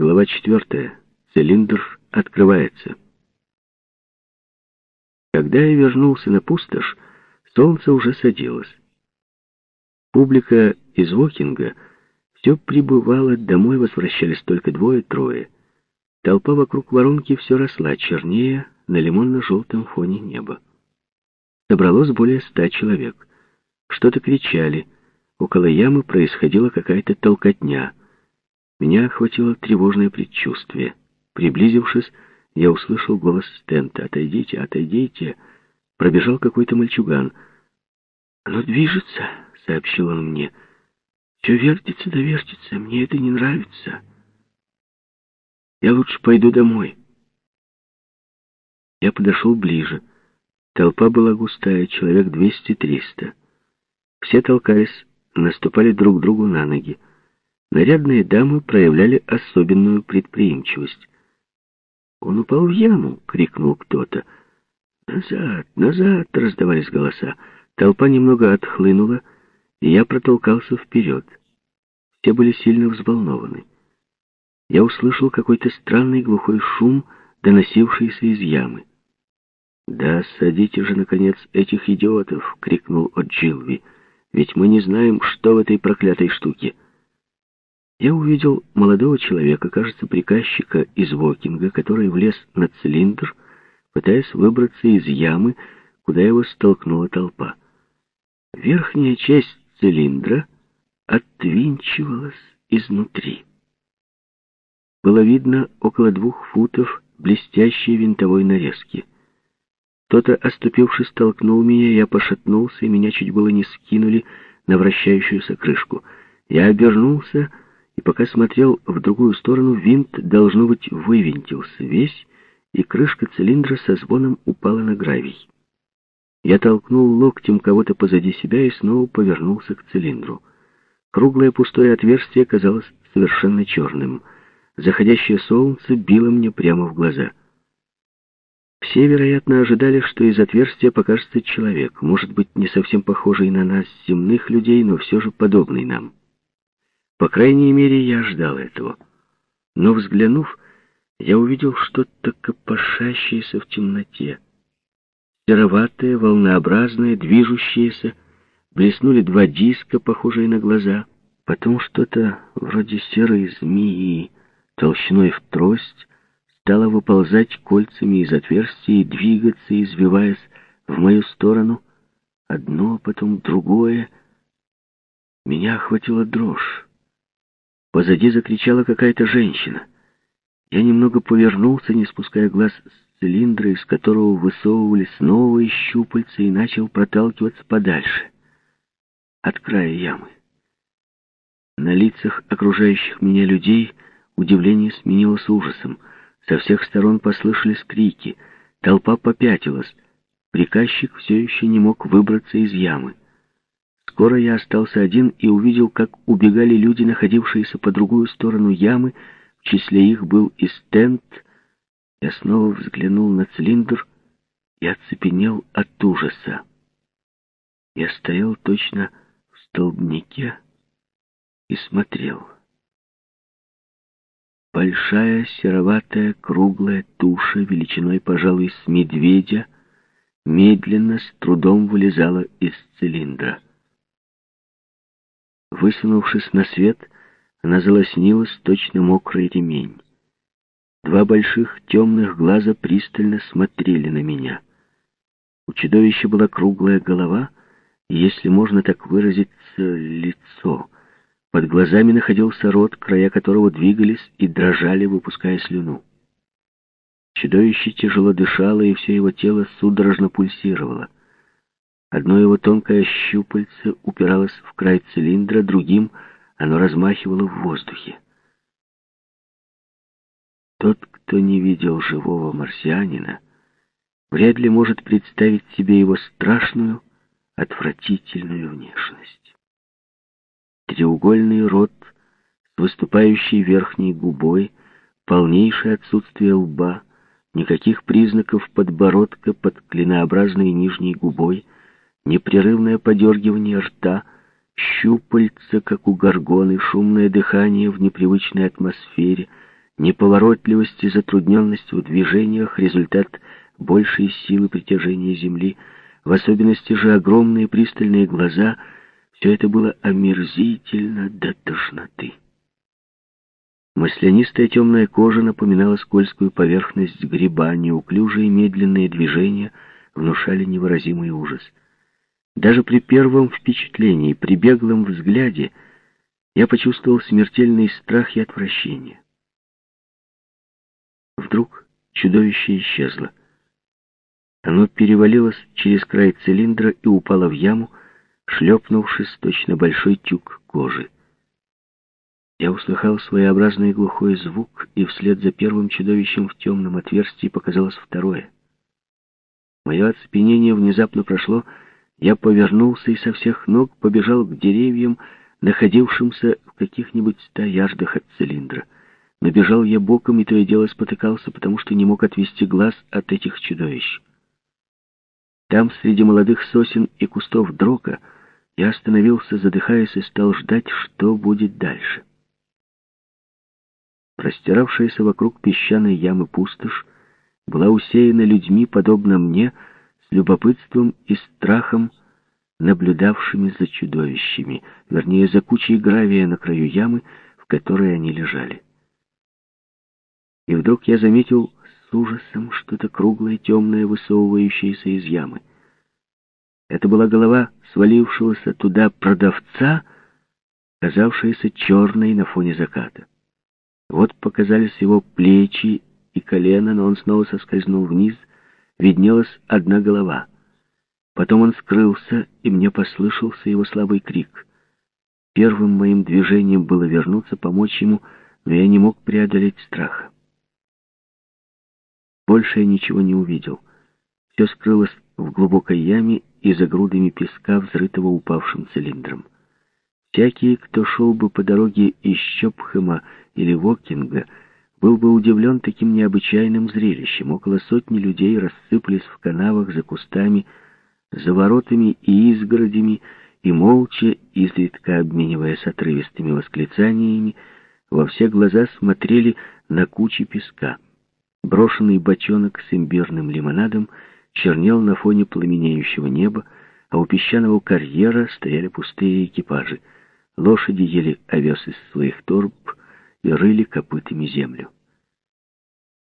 Глава четвертая. Цилиндр открывается. Когда я вернулся на пустошь, солнце уже садилось. Публика из Вокинга все прибывала, домой возвращались только двое-трое. Толпа вокруг воронки все росла, чернее на лимонно-желтом фоне неба. Собралось более ста человек. Что-то кричали. Около ямы происходила какая-то толкотня. Меня охватило тревожное предчувствие. Приблизившись, я услышал голос Стента. «Отойдите, отойдите!» Пробежал какой-то мальчуган. «Оно движется», — сообщил он мне. «Все вертится да вертится. Мне это не нравится. Я лучше пойду домой». Я подошел ближе. Толпа была густая, человек двести-триста. Все толкаясь, наступали друг другу на ноги. Нарядные дамы проявляли особенную предприимчивость. «Он упал в яму!» — крикнул кто-то. «Назад! Назад!» — раздавались голоса. Толпа немного отхлынула, и я протолкался вперед. Все были сильно взволнованы. Я услышал какой-то странный глухой шум, доносившийся из ямы. «Да садите же, наконец, этих идиотов!» — крикнул О'Джилви. «Ведь мы не знаем, что в этой проклятой штуке». Я увидел молодого человека, кажется, приказчика из Вокинга, который влез на цилиндр, пытаясь выбраться из ямы, куда его столкнула толпа. Верхняя часть цилиндра отвинчивалась изнутри. Было видно около двух футов блестящей винтовой нарезки. Кто-то, оступившись, толкнул меня, я пошатнулся, и меня чуть было не скинули на вращающуюся крышку. Я обернулся и пока смотрел в другую сторону, винт, должно быть, вывинтился весь, и крышка цилиндра со звоном упала на гравий. Я толкнул локтем кого-то позади себя и снова повернулся к цилиндру. Круглое пустое отверстие казалось совершенно черным. Заходящее солнце било мне прямо в глаза. Все, вероятно, ожидали, что из отверстия покажется человек, может быть, не совсем похожий на нас, земных людей, но все же подобный нам. По крайней мере, я ждал этого. Но, взглянув, я увидел что-то копошащееся в темноте. Сероватое, волнообразное, движущееся, блеснули два диска, похожие на глаза, потом что-то вроде серой змеи, толщиной в трость, стало выползать кольцами из отверстия и двигаться, извиваясь в мою сторону, одно, потом другое. Меня охватила дрожь. Позади закричала какая-то женщина. Я немного повернулся, не спуская глаз с цилиндра, из которого высовывались новые щупальца, и начал проталкиваться подальше, от края ямы. На лицах окружающих меня людей удивление сменилось ужасом. Со всех сторон послышались крики. Толпа попятилась. Приказчик все еще не мог выбраться из ямы. Скоро я остался один и увидел, как убегали люди, находившиеся по другую сторону ямы. В числе их был и стенд. Я снова взглянул на цилиндр и оцепенел от ужаса. Я стоял точно в столбнике и смотрел. Большая сероватая круглая туша величиной, пожалуй, с медведя медленно, с трудом вылезала из цилиндра. Высунувшись на свет, она залоснилась, точно мокрый ремень. Два больших темных глаза пристально смотрели на меня. У чудовища была круглая голова, и, если можно так выразиться, лицо. Под глазами находился рот, края которого двигались и дрожали, выпуская слюну. Чудовище тяжело дышало, и все его тело судорожно пульсировало. Одно его тонкое щупальце упиралось в край цилиндра, другим оно размахивало в воздухе. Тот, кто не видел живого марсианина, вряд ли может представить себе его страшную, отвратительную внешность. Треугольный рот с выступающей верхней губой, полнейшее отсутствие лба, никаких признаков подбородка под клинообразной нижней губой — непрерывное подергивание рта, щупальца, как у горгоны, шумное дыхание в непривычной атмосфере, Неповоротливость и затрудненность в движениях — результат большей силы притяжения Земли, в особенности же огромные пристальные глаза — все это было омерзительно до тошноты. Маслянистая темная кожа напоминала скользкую поверхность гриба, неуклюжие медленные движения внушали невыразимый ужас. Даже при первом впечатлении, при беглом взгляде, я почувствовал смертельный страх и отвращение. Вдруг чудовище исчезло. Оно перевалилось через край цилиндра и упало в яму, шлепнувшись точно большой тюк кожи. Я услыхал своеобразный глухой звук, и вслед за первым чудовищем в темном отверстии показалось второе. Мое оцепенение внезапно прошло, я повернулся и со всех ног побежал к деревьям, находившимся в каких-нибудь ста ярдах от цилиндра. Набежал я боком и то и дело спотыкался, потому что не мог отвести глаз от этих чудовищ. Там, среди молодых сосен и кустов дрока, я остановился, задыхаясь, и стал ждать, что будет дальше. Простиравшаяся вокруг песчаной ямы пустошь была усеяна людьми, подобно мне, любопытством и страхом, наблюдавшими за чудовищами, вернее, за кучей гравия на краю ямы, в которой они лежали. И вдруг я заметил с ужасом что-то круглое, темное, высовывающееся из ямы. Это была голова свалившегося туда продавца, казавшаяся черной на фоне заката. Вот показались его плечи и колено, но он снова соскользнул вниз. Виднелась одна голова. Потом он скрылся, и мне послышался его слабый крик. Первым моим движением было вернуться, помочь ему, но я не мог преодолеть страха. Больше я ничего не увидел. Все скрылось в глубокой яме и за грудами песка, взрытого упавшим цилиндром. Всякий, кто шел бы по дороге из Чопхэма или Вокинга, был бы удивлен таким необычайным зрелищем. Около сотни людей рассыпались в канавах за кустами, за воротами и изгородями, и молча, изредка обмениваясь отрывистыми восклицаниями, во все глаза смотрели на кучи песка. Брошенный бочонок с имбирным лимонадом чернел на фоне пламенеющего неба, а у песчаного карьера стояли пустые экипажи — Лошади ели овес из своих торб и рыли копытами землю.